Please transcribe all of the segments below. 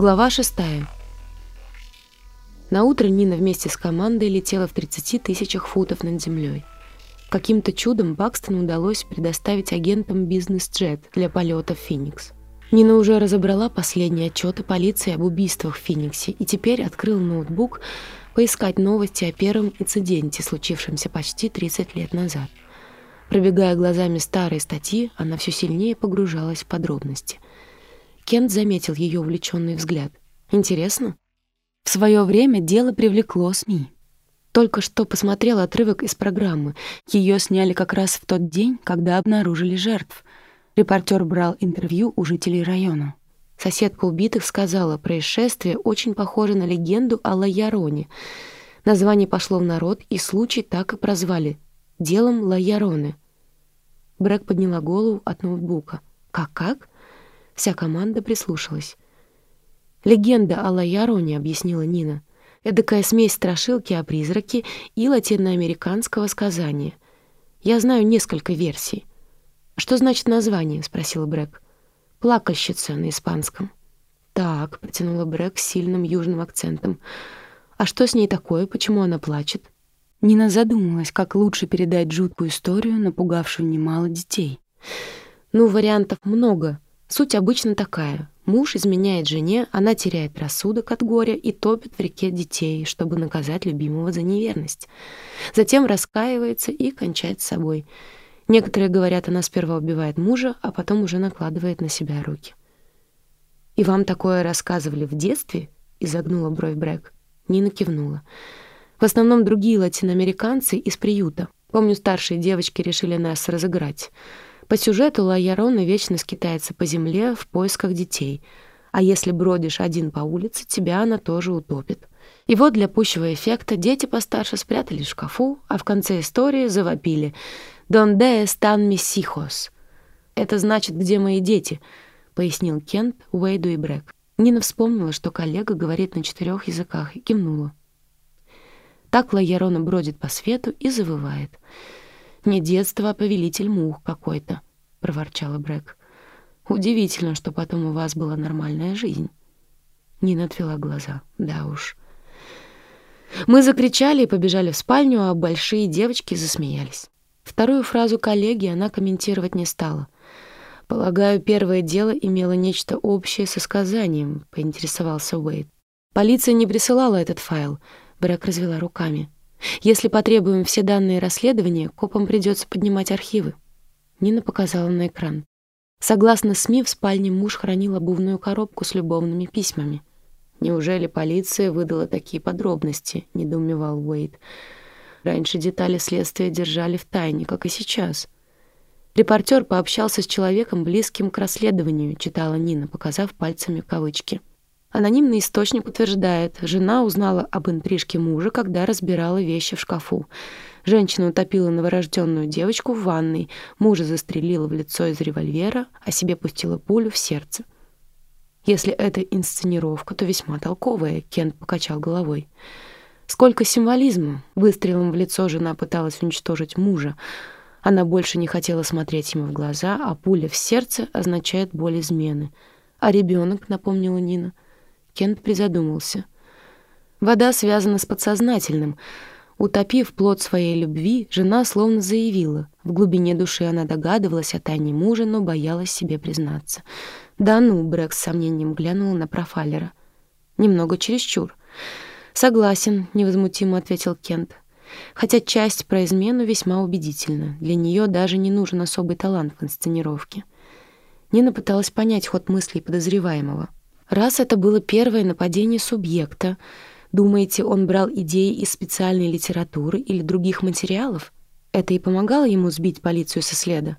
Глава шестая. На утро Нина вместе с командой летела в 30 тысячах футов над землей. Каким-то чудом Бакстону удалось предоставить агентам бизнес-джет для полета в Феникс. Нина уже разобрала последние отчеты полиции об убийствах в Фениксе и теперь открыл ноутбук поискать новости о первом инциденте, случившемся почти 30 лет назад. Пробегая глазами старые статьи, она все сильнее погружалась в подробности. Кент заметил ее увлеченный взгляд. «Интересно?» В свое время дело привлекло СМИ. Только что посмотрел отрывок из программы. Ее сняли как раз в тот день, когда обнаружили жертв. Репортер брал интервью у жителей района. Соседка убитых сказала, происшествие очень похоже на легенду о Лаяроне. Название пошло в народ, и случай так и прозвали — «Делом Лаяроны». Брэк подняла голову от ноутбука. «Как-как?» Вся команда прислушалась. «Легенда о Лаяроне», — объяснила Нина. «Эдакая смесь страшилки о призраке и латиноамериканского сказания. Я знаю несколько версий». «Что значит название?» — спросила Брэк. «Плакальщица» на испанском. «Так», — протянула Брэк с сильным южным акцентом. «А что с ней такое? Почему она плачет?» Нина задумалась, как лучше передать жуткую историю, напугавшую немало детей. «Ну, вариантов много», Суть обычно такая. Муж изменяет жене, она теряет рассудок от горя и топит в реке детей, чтобы наказать любимого за неверность. Затем раскаивается и кончает с собой. Некоторые говорят, она сперва убивает мужа, а потом уже накладывает на себя руки. «И вам такое рассказывали в детстве?» — изогнула бровь Брэк. Нина кивнула. «В основном другие латиноамериканцы из приюта. Помню, старшие девочки решили нас разыграть». По сюжету Лайярона вечно скитается по земле в поисках детей, а если бродишь один по улице, тебя она тоже утопит. И вот для пущего эффекта дети постарше спрятались в шкафу, а в конце истории завопили «Донде mis hijos?» «Это значит, где мои дети?» — пояснил Кент Уэйду и Брэк. Нина вспомнила, что коллега говорит на четырех языках, и кивнула. Так Лайярона бродит по свету и завывает — не детство, а повелитель мух какой-то», — проворчала Брэк. «Удивительно, что потом у вас была нормальная жизнь». Нина отвела глаза. «Да уж». Мы закричали и побежали в спальню, а большие девочки засмеялись. Вторую фразу коллеги она комментировать не стала. «Полагаю, первое дело имело нечто общее со сказанием», — поинтересовался Уэйд. «Полиция не присылала этот файл», — Брэк развела руками. Если потребуем все данные расследования, копам придется поднимать архивы. Нина показала на экран. Согласно СМИ, в спальне муж хранил обувную коробку с любовными письмами. «Неужели полиция выдала такие подробности?» — недоумевал Уэйд. «Раньше детали следствия держали в тайне, как и сейчас». Репортер пообщался с человеком, близким к расследованию, читала Нина, показав пальцами кавычки. Анонимный источник утверждает, жена узнала об интрижке мужа, когда разбирала вещи в шкафу. Женщина утопила новорожденную девочку в ванной, мужа застрелила в лицо из револьвера, а себе пустила пулю в сердце. Если это инсценировка, то весьма толковая, Кент покачал головой. Сколько символизма. Выстрелом в лицо жена пыталась уничтожить мужа. Она больше не хотела смотреть ему в глаза, а пуля в сердце означает боль измены. А ребенок, напомнила Нина, — Кент призадумался. Вода связана с подсознательным. Утопив плод своей любви, жена словно заявила. В глубине души она догадывалась о тайне мужа, но боялась себе признаться. «Да ну», — Брэк с сомнением глянул на профайлера. «Немного чересчур». «Согласен», — невозмутимо ответил Кент. Хотя часть про измену весьма убедительна. Для нее даже не нужен особый талант в инсценировке. Нина пыталась понять ход мыслей подозреваемого — Раз это было первое нападение субъекта, думаете, он брал идеи из специальной литературы или других материалов? Это и помогало ему сбить полицию со следа?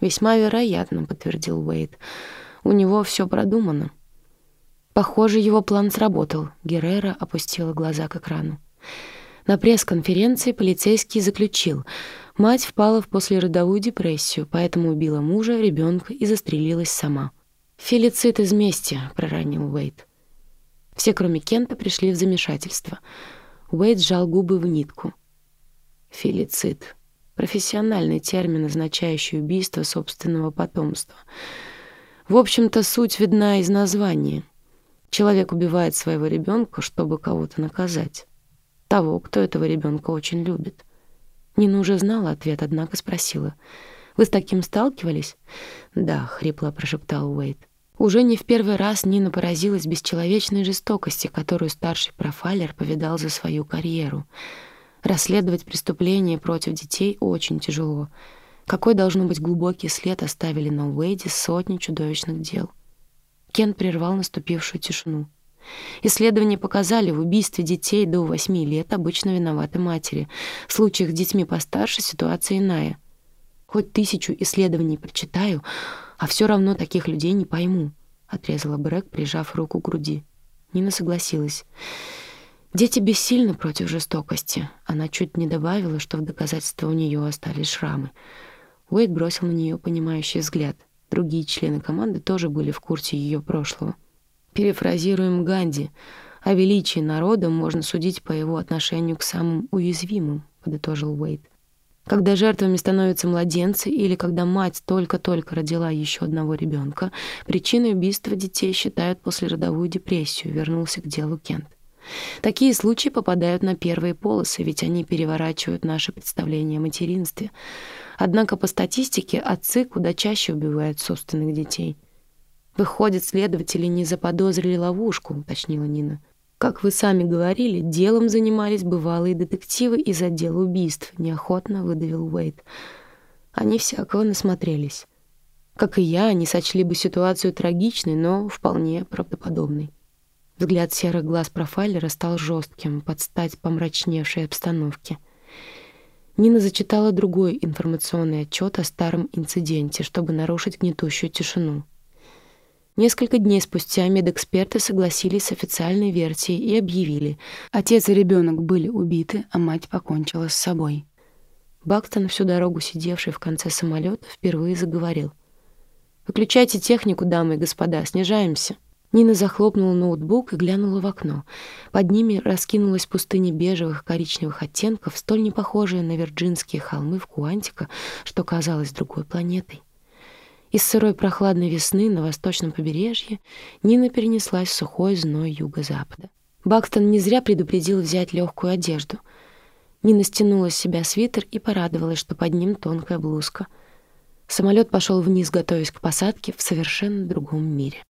«Весьма вероятно», — подтвердил Уэйд. «У него все продумано». Похоже, его план сработал. Геррера опустила глаза к экрану. На пресс-конференции полицейский заключил, мать впала в послеродовую депрессию, поэтому убила мужа, ребенка и застрелилась сама. «Фелицит из мести», — проронил Уэйд. Все, кроме Кента, пришли в замешательство. Уэйд сжал губы в нитку. «Фелицит» — профессиональный термин, означающий убийство собственного потомства. В общем-то, суть видна из названия. Человек убивает своего ребенка, чтобы кого-то наказать. Того, кто этого ребенка очень любит. Нина уже знала ответ, однако спросила. «Вы с таким сталкивались?» «Да», — хрипло прошептал Уэйд. Уже не в первый раз Нина поразилась бесчеловечной жестокости, которую старший профайлер повидал за свою карьеру. Расследовать преступления против детей очень тяжело. Какой, должно быть, глубокий след оставили на Уэйде сотни чудовищных дел. Кен прервал наступившую тишину. Исследования показали, в убийстве детей до 8 лет обычно виноваты матери. В случаях с детьми постарше ситуация иная. Хоть тысячу исследований прочитаю, а все равно таких людей не пойму, — отрезала Брэк, прижав руку к груди. Нина согласилась. Дети бессильны против жестокости. Она чуть не добавила, что в доказательство у нее остались шрамы. Уэйд бросил на нее понимающий взгляд. Другие члены команды тоже были в курсе ее прошлого. Перефразируем Ганди. О величии народа можно судить по его отношению к самым уязвимым, подытожил Уэйд. Когда жертвами становятся младенцы или когда мать только-только родила еще одного ребенка, причиной убийства детей считают послеродовую депрессию, вернулся к делу Кент. Такие случаи попадают на первые полосы, ведь они переворачивают наше представление о материнстве. Однако по статистике отцы куда чаще убивают собственных детей — Выходит, следователи не заподозрили ловушку, уточнила Нина. Как вы сами говорили, делом занимались бывалые детективы из отдела убийств, неохотно выдавил Уэйд. Они всякого насмотрелись. Как и я, они сочли бы ситуацию трагичной, но вполне правдоподобной. Взгляд серых глаз профайлера стал жестким, под стать помрачневшей обстановке. Нина зачитала другой информационный отчет о старом инциденте, чтобы нарушить гнетущую тишину. Несколько дней спустя медэксперты согласились с официальной версией и объявили, отец и ребенок были убиты, а мать покончила с собой. Бакстон, всю дорогу сидевший в конце самолета, впервые заговорил. «Выключайте технику, дамы и господа, снижаемся». Нина захлопнула ноутбук и глянула в окно. Под ними раскинулась пустыня бежевых коричневых оттенков, столь не похожая на вирджинские холмы в Куантико, что казалось другой планетой. Из сырой прохладной весны на восточном побережье Нина перенеслась в сухой зной юго-запада. Бакстон не зря предупредил взять легкую одежду. Нина стянула с себя свитер и порадовалась, что под ним тонкая блузка. Самолет пошел вниз, готовясь к посадке в совершенно другом мире.